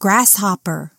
grasshopper.